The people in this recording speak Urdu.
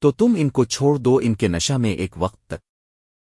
تو تم ان کو چھوڑ دو ان کے نشہ میں ایک وقت تک۔